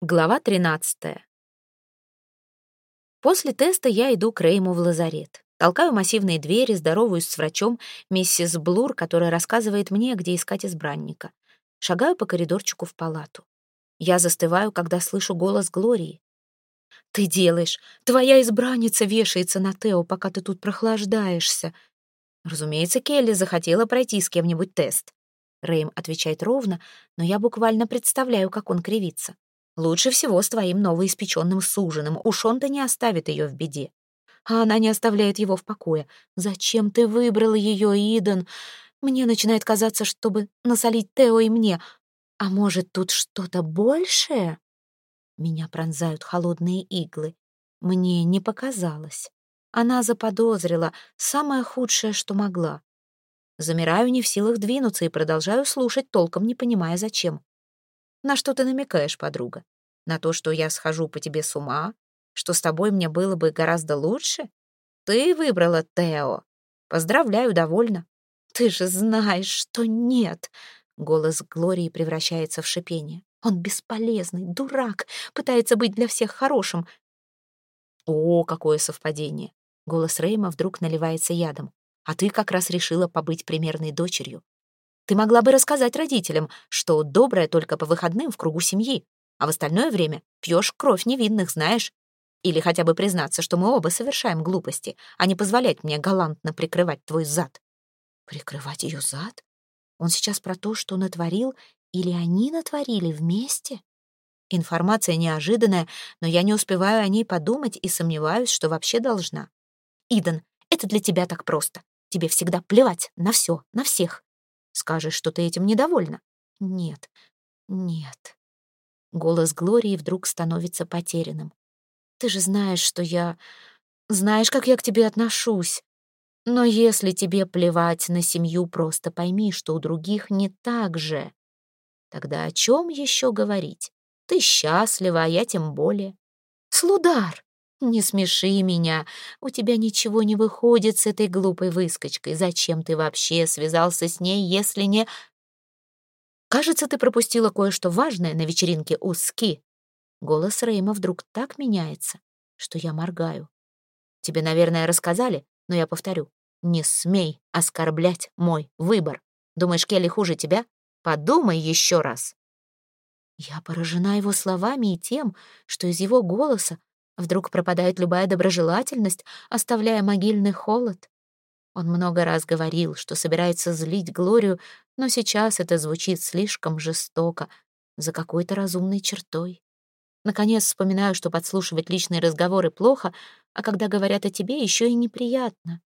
Глава 13. После теста я иду к Рейму в лазарет. Толкаю массивные двери, здороваюсь с врачом, миссис Блур, которая рассказывает мне, где искать избранника. Шагаю по коридорчику в палату. Я застываю, когда слышу голос Глории. «Ты делаешь! Твоя избранница вешается на Тео, пока ты тут прохлаждаешься!» Разумеется, Келли захотела пройти с кем-нибудь тест. Рэйм отвечает ровно, но я буквально представляю, как он кривится. Лучше всего с твоим новоиспеченным суженым. Уж он-то не оставит ее в беде. А она не оставляет его в покое. Зачем ты выбрал ее, Иден? Мне начинает казаться, чтобы насолить Тео и мне. А может, тут что-то большее? Меня пронзают холодные иглы. Мне не показалось. Она заподозрила самое худшее, что могла. Замираю не в силах двинуться и продолжаю слушать, толком не понимая, зачем. На что ты намекаешь, подруга? На то, что я схожу по тебе с ума? Что с тобой мне было бы гораздо лучше? Ты выбрала Тео. Поздравляю, довольна. Ты же знаешь, что нет. Голос Глории превращается в шипение. Он бесполезный, дурак, пытается быть для всех хорошим. О, какое совпадение. Голос Рейма вдруг наливается ядом. А ты как раз решила побыть примерной дочерью. Ты могла бы рассказать родителям, что добрая только по выходным в кругу семьи, а в остальное время пьешь кровь невинных, знаешь? Или хотя бы признаться, что мы оба совершаем глупости, а не позволять мне галантно прикрывать твой зад. Прикрывать ее зад? Он сейчас про то, что натворил, или они натворили вместе? Информация неожиданная, но я не успеваю о ней подумать и сомневаюсь, что вообще должна. Идан, это для тебя так просто. Тебе всегда плевать на все, на всех. Скажешь, что ты этим недовольна? Нет, нет. Голос Глории вдруг становится потерянным. Ты же знаешь, что я... Знаешь, как я к тебе отношусь. Но если тебе плевать на семью, просто пойми, что у других не так же. Тогда о чем еще говорить? Ты счастлива, а я тем более. Слудар, не смеши меня. У тебя ничего не выходит с этой глупой выскочкой. Зачем ты вообще связался с ней, если не... Кажется, ты пропустила кое-что важное на вечеринке у Ски. Голос Рейма вдруг так меняется, что я моргаю. Тебе, наверное, рассказали, но я повторю. Не смей оскорблять мой выбор. Думаешь, Келли хуже тебя? Подумай еще раз. Я поражена его словами и тем, что из его голоса Вдруг пропадает любая доброжелательность, оставляя могильный холод. Он много раз говорил, что собирается злить Глорию, но сейчас это звучит слишком жестоко, за какой-то разумной чертой. Наконец вспоминаю, что подслушивать личные разговоры плохо, а когда говорят о тебе, еще и неприятно.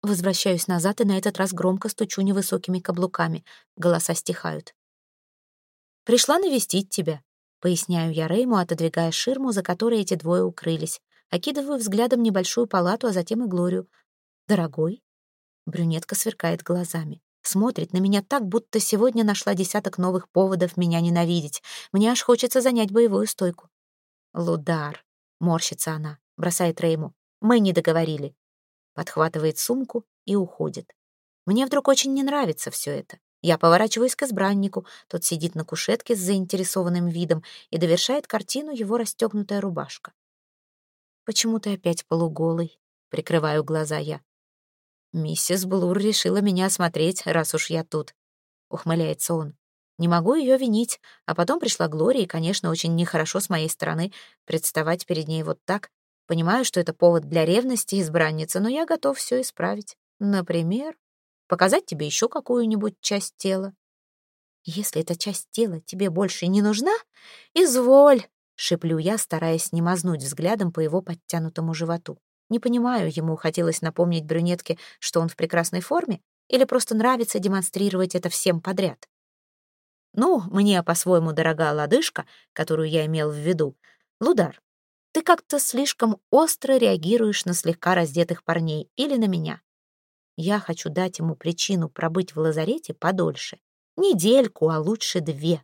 Возвращаюсь назад и на этот раз громко стучу невысокими каблуками. Голоса стихают. «Пришла навестить тебя», Поясняю я Рейму, отодвигая ширму, за которой эти двое укрылись. Окидываю взглядом небольшую палату, а затем и Глорию. «Дорогой?» Брюнетка сверкает глазами. Смотрит на меня так, будто сегодня нашла десяток новых поводов меня ненавидеть. Мне аж хочется занять боевую стойку. «Лудар», — морщится она, бросает Рейму. «Мы не договорили». Подхватывает сумку и уходит. Мне вдруг очень не нравится все это. Я поворачиваюсь к избраннику, тот сидит на кушетке с заинтересованным видом и довершает картину его расстегнутая рубашка. «Почему ты опять полуголый?» — прикрываю глаза я. «Миссис Блур решила меня осмотреть, раз уж я тут», — ухмыляется он. «Не могу ее винить, а потом пришла Глория, и, конечно, очень нехорошо с моей стороны представать перед ней вот так. Понимаю, что это повод для ревности избранницы, но я готов все исправить. Например, Показать тебе еще какую-нибудь часть тела? Если эта часть тела тебе больше не нужна, изволь, шиплю я, стараясь не мазнуть взглядом по его подтянутому животу. Не понимаю, ему хотелось напомнить брюнетке, что он в прекрасной форме, или просто нравится демонстрировать это всем подряд. Ну, мне по-своему дорога лодыжка, которую я имел в виду. Лудар, ты как-то слишком остро реагируешь на слегка раздетых парней или на меня. Я хочу дать ему причину пробыть в лазарете подольше. Недельку, а лучше две.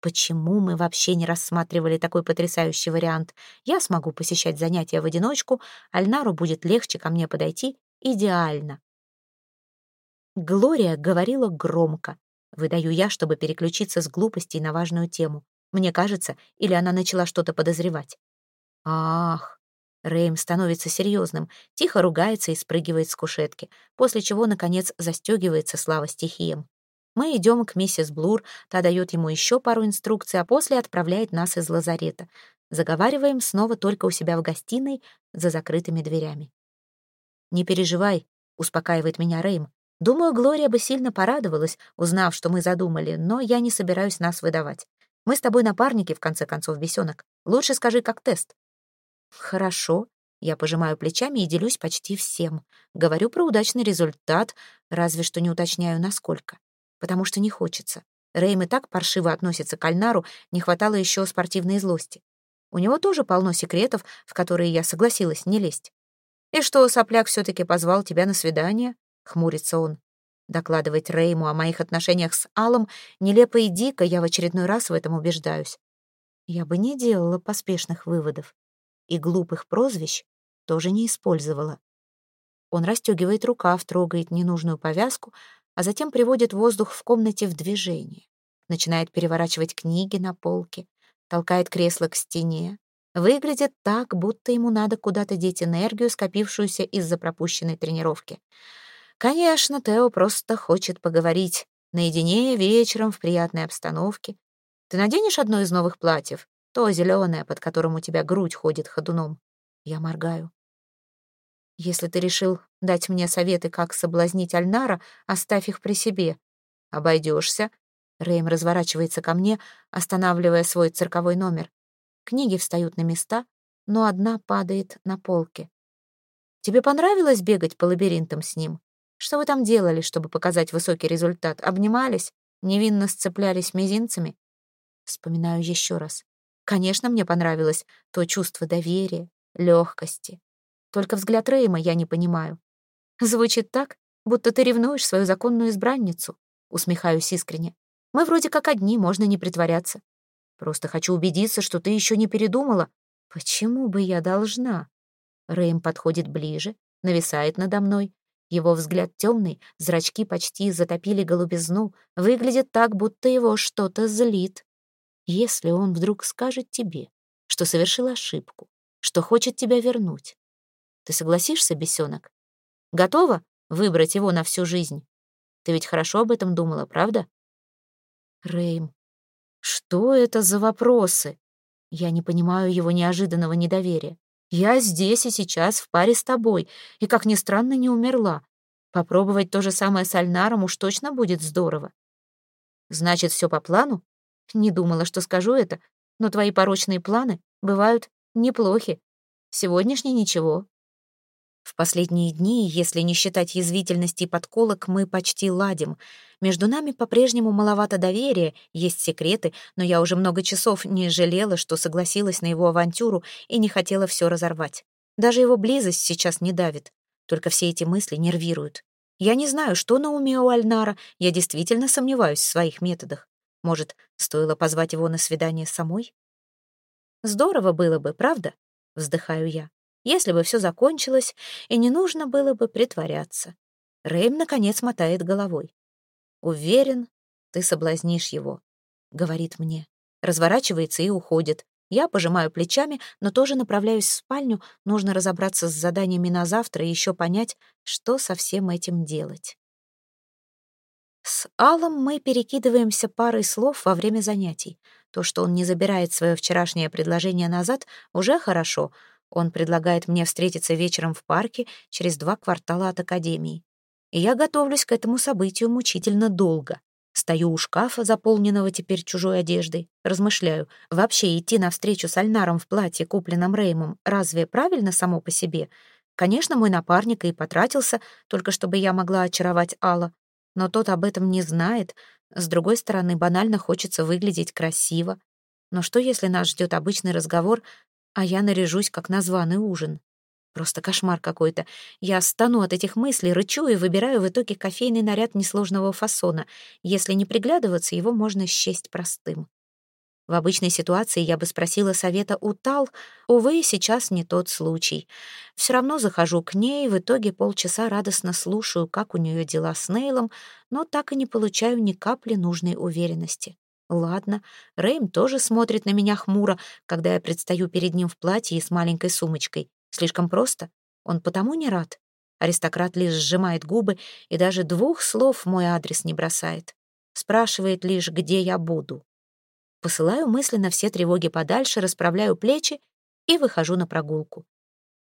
Почему мы вообще не рассматривали такой потрясающий вариант? Я смогу посещать занятия в одиночку, Альнару будет легче ко мне подойти. Идеально. Глория говорила громко. Выдаю я, чтобы переключиться с глупостей на важную тему. Мне кажется, или она начала что-то подозревать. Ах, Рэйм становится серьезным, тихо ругается и спрыгивает с кушетки, после чего, наконец, застегивается слава стихиям. Мы идем к миссис Блур, та дает ему еще пару инструкций, а после отправляет нас из лазарета. Заговариваем снова только у себя в гостиной за закрытыми дверями. «Не переживай», — успокаивает меня Рэйм. «Думаю, Глория бы сильно порадовалась, узнав, что мы задумали, но я не собираюсь нас выдавать. Мы с тобой напарники, в конце концов, бесенок. Лучше скажи, как тест». «Хорошо». Я пожимаю плечами и делюсь почти всем. Говорю про удачный результат, разве что не уточняю, насколько. Потому что не хочется. Рэйм и так паршиво относится к Альнару, не хватало еще спортивной злости. У него тоже полно секретов, в которые я согласилась не лезть. «И что, сопляк все-таки позвал тебя на свидание?» — хмурится он. Докладывать Рейму о моих отношениях с Аллом нелепо и дико, я в очередной раз в этом убеждаюсь. Я бы не делала поспешных выводов. И глупых прозвищ тоже не использовала. Он расстегивает рукав, трогает ненужную повязку, а затем приводит воздух в комнате в движение. Начинает переворачивать книги на полке, толкает кресло к стене. Выглядит так, будто ему надо куда-то деть энергию, скопившуюся из-за пропущенной тренировки. Конечно, Тео просто хочет поговорить. Наедине, вечером, в приятной обстановке. Ты наденешь одно из новых платьев? То зеленое, под которым у тебя грудь ходит ходуном. Я моргаю. Если ты решил дать мне советы, как соблазнить Альнара, оставь их при себе. Обойдешься. Рейм разворачивается ко мне, останавливая свой цирковой номер. Книги встают на места, но одна падает на полке. Тебе понравилось бегать по лабиринтам с ним? Что вы там делали, чтобы показать высокий результат? Обнимались? Невинно сцеплялись мизинцами? Вспоминаю еще раз. Конечно, мне понравилось то чувство доверия, легкости. Только взгляд Рейма я не понимаю. Звучит так, будто ты ревнуешь свою законную избранницу. Усмехаюсь искренне. Мы вроде как одни, можно не притворяться. Просто хочу убедиться, что ты еще не передумала. Почему бы я должна? Рэйм подходит ближе, нависает надо мной, его взгляд темный, зрачки почти затопили голубизну, выглядит так, будто его что-то злит. Если он вдруг скажет тебе, что совершил ошибку, что хочет тебя вернуть, ты согласишься, бесенок? Готова выбрать его на всю жизнь? Ты ведь хорошо об этом думала, правда? Рейм, что это за вопросы? Я не понимаю его неожиданного недоверия. Я здесь и сейчас в паре с тобой, и, как ни странно, не умерла. Попробовать то же самое с Альнаром уж точно будет здорово. Значит, все по плану? Не думала, что скажу это, но твои порочные планы бывают неплохи. Сегодняшний ничего. В последние дни, если не считать язвительности и подколок, мы почти ладим. Между нами по-прежнему маловато доверия, есть секреты, но я уже много часов не жалела, что согласилась на его авантюру и не хотела все разорвать. Даже его близость сейчас не давит. Только все эти мысли нервируют. Я не знаю, что на уме у Альнара, я действительно сомневаюсь в своих методах. Может, стоило позвать его на свидание самой? Здорово было бы, правда? Вздыхаю я если бы все закончилось, и не нужно было бы притворяться. Рэйм, наконец, мотает головой. «Уверен, ты соблазнишь его», — говорит мне. Разворачивается и уходит. Я пожимаю плечами, но тоже направляюсь в спальню. Нужно разобраться с заданиями на завтра и еще понять, что со всем этим делать. С Аллом мы перекидываемся парой слов во время занятий. То, что он не забирает свое вчерашнее предложение назад, уже хорошо — он предлагает мне встретиться вечером в парке через два квартала от академии. И я готовлюсь к этому событию мучительно долго. Стою у шкафа, заполненного теперь чужой одеждой, размышляю, вообще идти навстречу с Альнаром в платье, купленном Реймом, разве правильно само по себе? Конечно, мой напарник и потратился, только чтобы я могла очаровать Алла, но тот об этом не знает. С другой стороны, банально хочется выглядеть красиво. Но что, если нас ждет обычный разговор, а я наряжусь, как на званый ужин. Просто кошмар какой-то. Я стану от этих мыслей, рычу и выбираю в итоге кофейный наряд несложного фасона. Если не приглядываться, его можно счесть простым. В обычной ситуации я бы спросила совета у Тал, увы, сейчас не тот случай. Все равно захожу к ней, в итоге полчаса радостно слушаю, как у нее дела с Нейлом, но так и не получаю ни капли нужной уверенности. Ладно, Рэйм тоже смотрит на меня хмуро, когда я предстаю перед ним в платье и с маленькой сумочкой. Слишком просто? Он потому не рад? Аристократ лишь сжимает губы и даже двух слов в мой адрес не бросает. Спрашивает лишь, где я буду. Посылаю мысленно все тревоги подальше, расправляю плечи и выхожу на прогулку.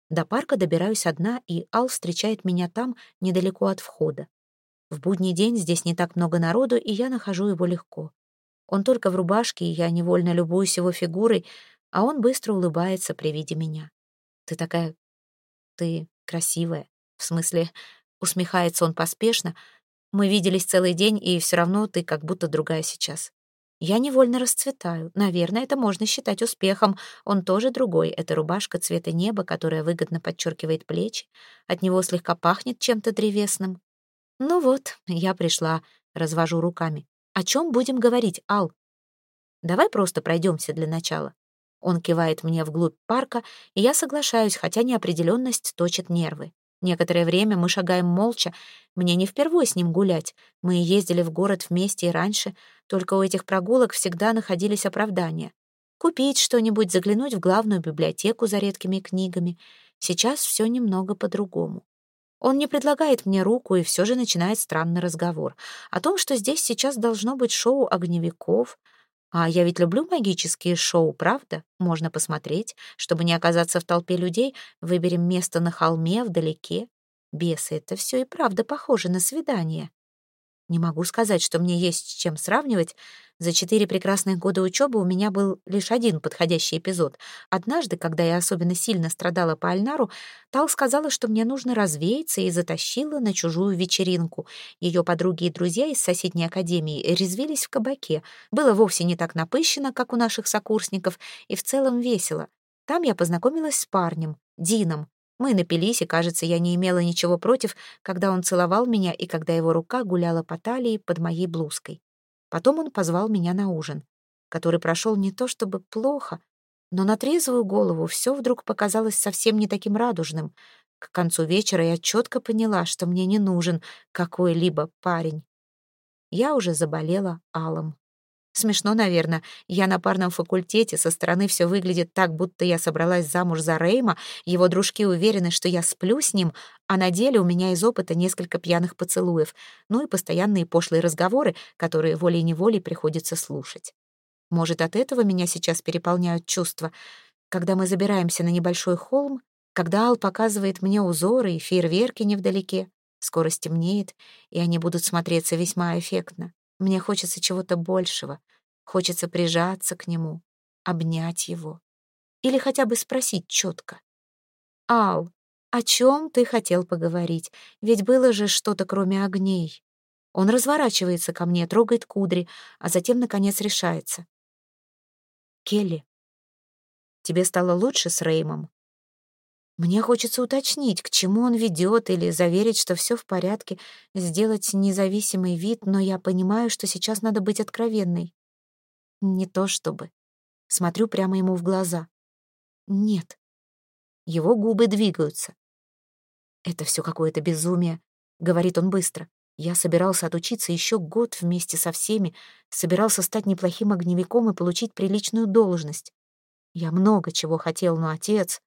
До парка добираюсь одна, и Ал встречает меня там, недалеко от входа. В будний день здесь не так много народу, и я нахожу его легко. Он только в рубашке, и я невольно любуюсь его фигурой, а он быстро улыбается при виде меня. «Ты такая... ты красивая. В смысле, усмехается он поспешно. Мы виделись целый день, и все равно ты как будто другая сейчас. Я невольно расцветаю. Наверное, это можно считать успехом. Он тоже другой. Это рубашка цвета неба, которая выгодно подчеркивает плечи. От него слегка пахнет чем-то древесным. Ну вот, я пришла, развожу руками. О чем будем говорить, Ал? Давай просто пройдемся для начала. Он кивает мне вглубь парка, и я соглашаюсь, хотя неопределенность точит нервы. Некоторое время мы шагаем молча. Мне не впервой с ним гулять. Мы ездили в город вместе и раньше, только у этих прогулок всегда находились оправдания. Купить что-нибудь, заглянуть в главную библиотеку за редкими книгами. Сейчас все немного по-другому. Он не предлагает мне руку и все же начинает странный разговор о том, что здесь сейчас должно быть шоу огневиков. А я ведь люблю магические шоу, правда? Можно посмотреть. Чтобы не оказаться в толпе людей, выберем место на холме вдалеке. Бесы, это все и правда похоже на свидание. Не могу сказать, что мне есть с чем сравнивать. За четыре прекрасных года учебы у меня был лишь один подходящий эпизод. Однажды, когда я особенно сильно страдала по Альнару, Тал сказала, что мне нужно развеяться и затащила на чужую вечеринку. Ее подруги и друзья из соседней академии резвились в кабаке. Было вовсе не так напыщено, как у наших сокурсников, и в целом весело. Там я познакомилась с парнем, Дином, мы напились, и, кажется, я не имела ничего против, когда он целовал меня и когда его рука гуляла по талии под моей блузкой. Потом он позвал меня на ужин, который прошел не то чтобы плохо, но на трезвую голову все вдруг показалось совсем не таким радужным. К концу вечера я четко поняла, что мне не нужен какой-либо парень. Я уже заболела алом. Смешно, наверное. Я на парном факультете, со стороны все выглядит так, будто я собралась замуж за Рейма, его дружки уверены, что я сплю с ним, а на деле у меня из опыта несколько пьяных поцелуев, ну и постоянные пошлые разговоры, которые волей-неволей приходится слушать. Может, от этого меня сейчас переполняют чувства. Когда мы забираемся на небольшой холм, когда Ал показывает мне узоры и фейерверки невдалеке, скоро стемнеет, и они будут смотреться весьма эффектно. Мне хочется чего-то большего. Хочется прижаться к нему, обнять его. Или хотя бы спросить четко. «Ал, о чем ты хотел поговорить? Ведь было же что-то кроме огней». Он разворачивается ко мне, трогает кудри, а затем, наконец, решается. «Келли, тебе стало лучше с Реймом?» Мне хочется уточнить, к чему он ведет, или заверить, что все в порядке, сделать независимый вид, но я понимаю, что сейчас надо быть откровенной. Не то чтобы. Смотрю прямо ему в глаза. Нет. Его губы двигаются. Это все какое-то безумие, говорит он быстро. Я собирался отучиться еще год вместе со всеми, собирался стать неплохим огневиком и получить приличную должность. Я много чего хотел, но отец...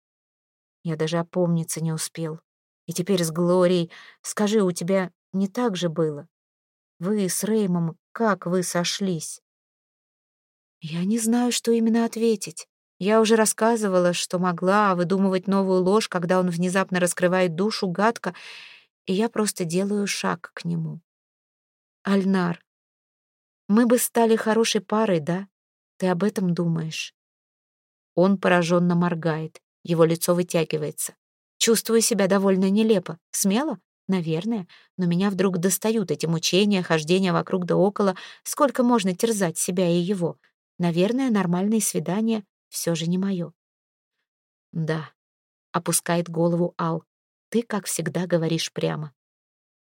Я даже опомниться не успел. И теперь с Глорией... Скажи, у тебя не так же было? Вы с Реймом, как вы сошлись? Я не знаю, что именно ответить. Я уже рассказывала, что могла выдумывать новую ложь, когда он внезапно раскрывает душу гадко, и я просто делаю шаг к нему. Альнар, мы бы стали хорошей парой, да? Ты об этом думаешь? Он пораженно моргает. Его лицо вытягивается. Чувствую себя довольно нелепо. Смело? Наверное. Но меня вдруг достают эти мучения, хождения вокруг да около. Сколько можно терзать себя и его? Наверное, нормальные свидания все же не мое. Да, опускает голову Ал. Ты, как всегда, говоришь прямо.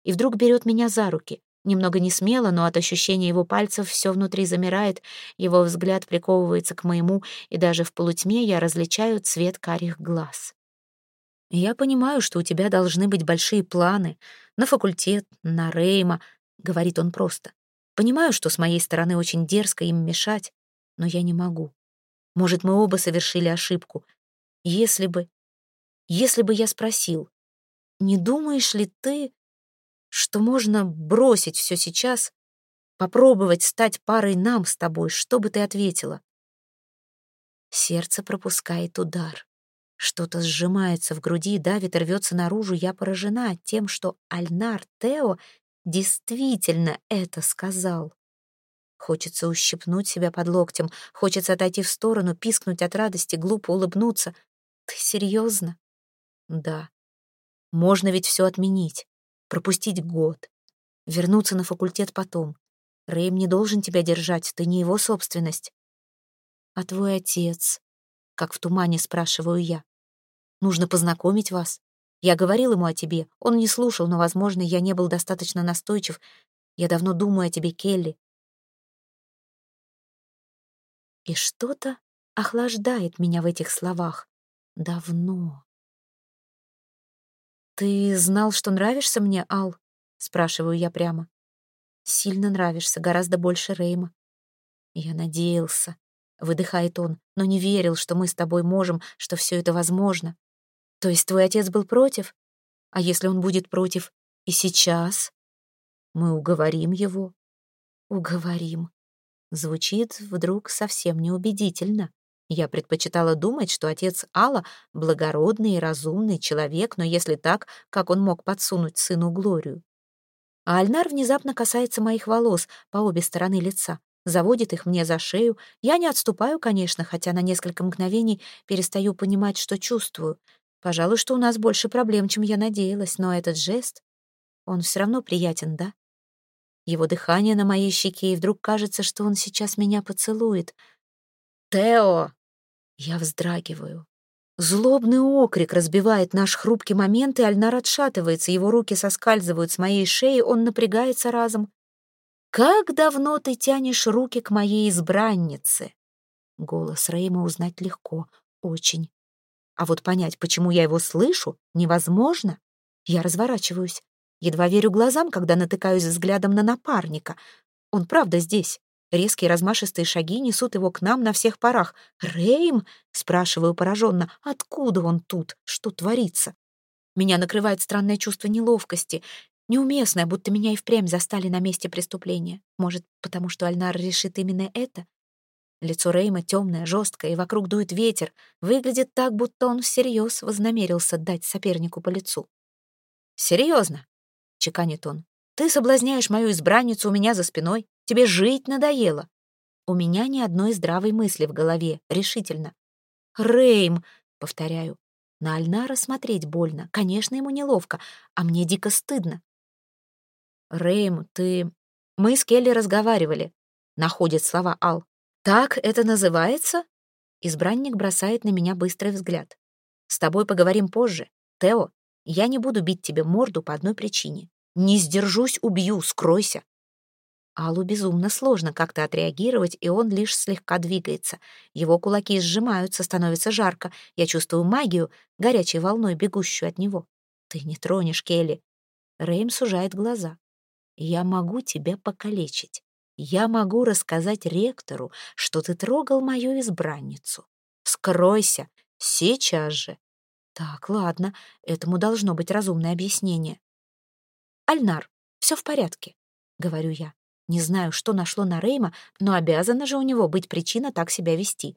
И вдруг берет меня за руки. Немного не смело, но от ощущения его пальцев все внутри замирает, его взгляд приковывается к моему, и даже в полутьме я различаю цвет карих глаз. «Я понимаю, что у тебя должны быть большие планы. На факультет, на Рейма», — говорит он просто. Понимаю, что с моей стороны очень дерзко им мешать, но я не могу. Может, мы оба совершили ошибку. Если бы... Если бы я спросил, не думаешь ли ты, что можно бросить все сейчас, попробовать стать парой нам с тобой, что бы ты ответила? Сердце пропускает удар. Что-то сжимается в груди, давит, рвется наружу. Я поражена тем, что Альнар Тео действительно это сказал. Хочется ущипнуть себя под локтем, хочется отойти в сторону, пискнуть от радости, глупо улыбнуться. Ты серьезно? Да. Можно ведь все отменить, пропустить год, вернуться на факультет потом. Рэйм не должен тебя держать, ты не его собственность. «А твой отец?» — как в тумане спрашиваю я. «Нужно познакомить вас. Я говорил ему о тебе. Он не слушал, но, возможно, я не был достаточно настойчив. Я давно думаю о тебе, Келли». И что-то охлаждает меня в этих словах. Давно. «Ты знал, что нравишься мне, Ал?» — спрашиваю я прямо. «Сильно нравишься, гораздо больше Рейма». Я надеялся выдыхает он, но не верил, что мы с тобой можем, что все это возможно. То есть твой отец был против? А если он будет против и сейчас? Мы уговорим его. Уговорим. Звучит вдруг совсем неубедительно. Я предпочитала думать, что отец Алла — благородный и разумный человек, но если так, как он мог подсунуть сыну Глорию? А Альнар внезапно касается моих волос по обе стороны лица заводит их мне за шею. Я не отступаю, конечно, хотя на несколько мгновений перестаю понимать, что чувствую. Пожалуй, что у нас больше проблем, чем я надеялась, но этот жест, он все равно приятен, да? Его дыхание на моей щеке, и вдруг кажется, что он сейчас меня поцелует. «Тео!» Я вздрагиваю. Злобный окрик разбивает наш хрупкий момент, и Альнар отшатывается, его руки соскальзывают с моей шеи, он напрягается разом. «Как давно ты тянешь руки к моей избраннице?» Голос Рейма узнать легко, очень. А вот понять, почему я его слышу, невозможно. Я разворачиваюсь. Едва верю глазам, когда натыкаюсь взглядом на напарника. Он правда здесь. Резкие размашистые шаги несут его к нам на всех парах. «Рейм?» — спрашиваю пораженно. «Откуда он тут? Что творится?» Меня накрывает странное чувство неловкости. Неуместное, будто меня и впрямь застали на месте преступления. Может, потому что Альнар решит именно это? Лицо Рейма темное, жесткое, и вокруг дует ветер. Выглядит так, будто он всерьез вознамерился дать сопернику по лицу. «Серьезно?» — чеканит он. «Ты соблазняешь мою избранницу у меня за спиной. Тебе жить надоело». У меня ни одной здравой мысли в голове, решительно. «Рейм!» — повторяю. На Альнара смотреть больно. Конечно, ему неловко, а мне дико стыдно. «Рэйм, ты...» «Мы с Келли разговаривали», — находит слова Ал. «Так это называется?» Избранник бросает на меня быстрый взгляд. «С тобой поговорим позже. Тео, я не буду бить тебе морду по одной причине. Не сдержусь, убью, скройся». Аллу безумно сложно как-то отреагировать, и он лишь слегка двигается. Его кулаки сжимаются, становится жарко. Я чувствую магию, горячей волной, бегущую от него. «Ты не тронешь, Келли». Рэйм сужает глаза. Я могу тебя покалечить. Я могу рассказать ректору, что ты трогал мою избранницу. Скройся, сейчас же. Так, ладно, этому должно быть разумное объяснение. Альнар, все в порядке, говорю я. Не знаю, что нашло на Рейма, но обязана же у него быть причина так себя вести.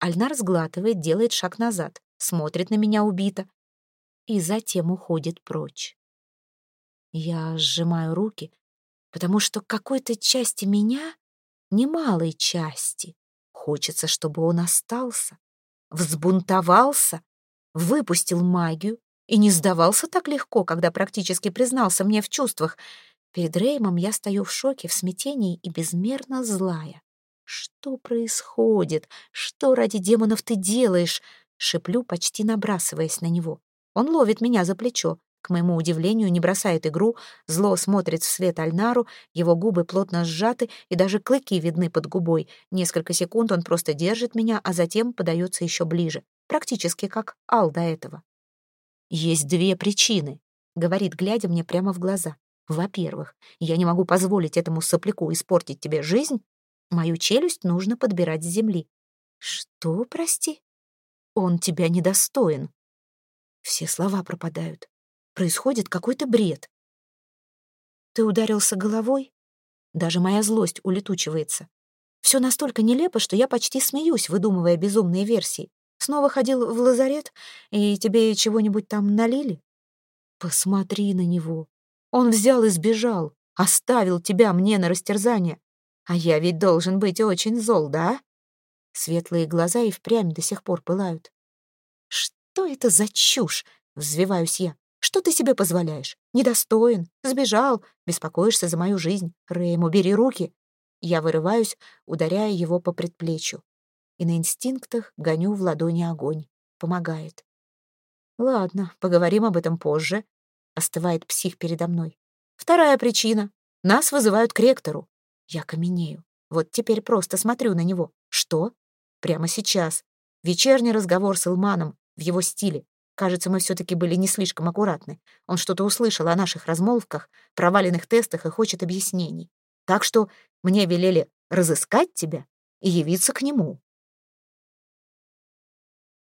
Альнар сглатывает, делает шаг назад, смотрит на меня убито и затем уходит прочь. Я сжимаю руки, потому что какой-то части меня, немалой части, хочется, чтобы он остался, взбунтовался, выпустил магию и не сдавался так легко, когда практически признался мне в чувствах. Перед Реймом я стою в шоке, в смятении и безмерно злая. «Что происходит? Что ради демонов ты делаешь?» — шеплю, почти набрасываясь на него. Он ловит меня за плечо, к моему удивлению, не бросает игру, зло смотрит вслед Альнару, его губы плотно сжаты и даже клыки видны под губой. Несколько секунд он просто держит меня, а затем подается еще ближе, практически как Ал до этого. «Есть две причины», — говорит, глядя мне прямо в глаза. Во-первых, я не могу позволить этому сопляку испортить тебе жизнь. Мою челюсть нужно подбирать с земли. Что, прости? Он тебя недостоин. Все слова пропадают. Происходит какой-то бред. Ты ударился головой? Даже моя злость улетучивается. Все настолько нелепо, что я почти смеюсь, выдумывая безумные версии. Снова ходил в лазарет, и тебе чего-нибудь там налили? Посмотри на него. Он взял и сбежал, оставил тебя мне на растерзание. А я ведь должен быть очень зол, да? Светлые глаза и впрямь до сих пор пылают. Что это за чушь? Взвиваюсь я. Что ты себе позволяешь? Недостоин, сбежал, беспокоишься за мою жизнь. Рэйм, убери руки. Я вырываюсь, ударяя его по предплечью. И на инстинктах гоню в ладони огонь. Помогает. Ладно, поговорим об этом позже. Остывает псих передо мной. Вторая причина. Нас вызывают к ректору. Я каменею. Вот теперь просто смотрю на него. Что? Прямо сейчас. Вечерний разговор с Илманом в его стиле. Кажется, мы все-таки были не слишком аккуратны. Он что-то услышал о наших размолвках, проваленных тестах и хочет объяснений. Так что мне велели разыскать тебя и явиться к нему.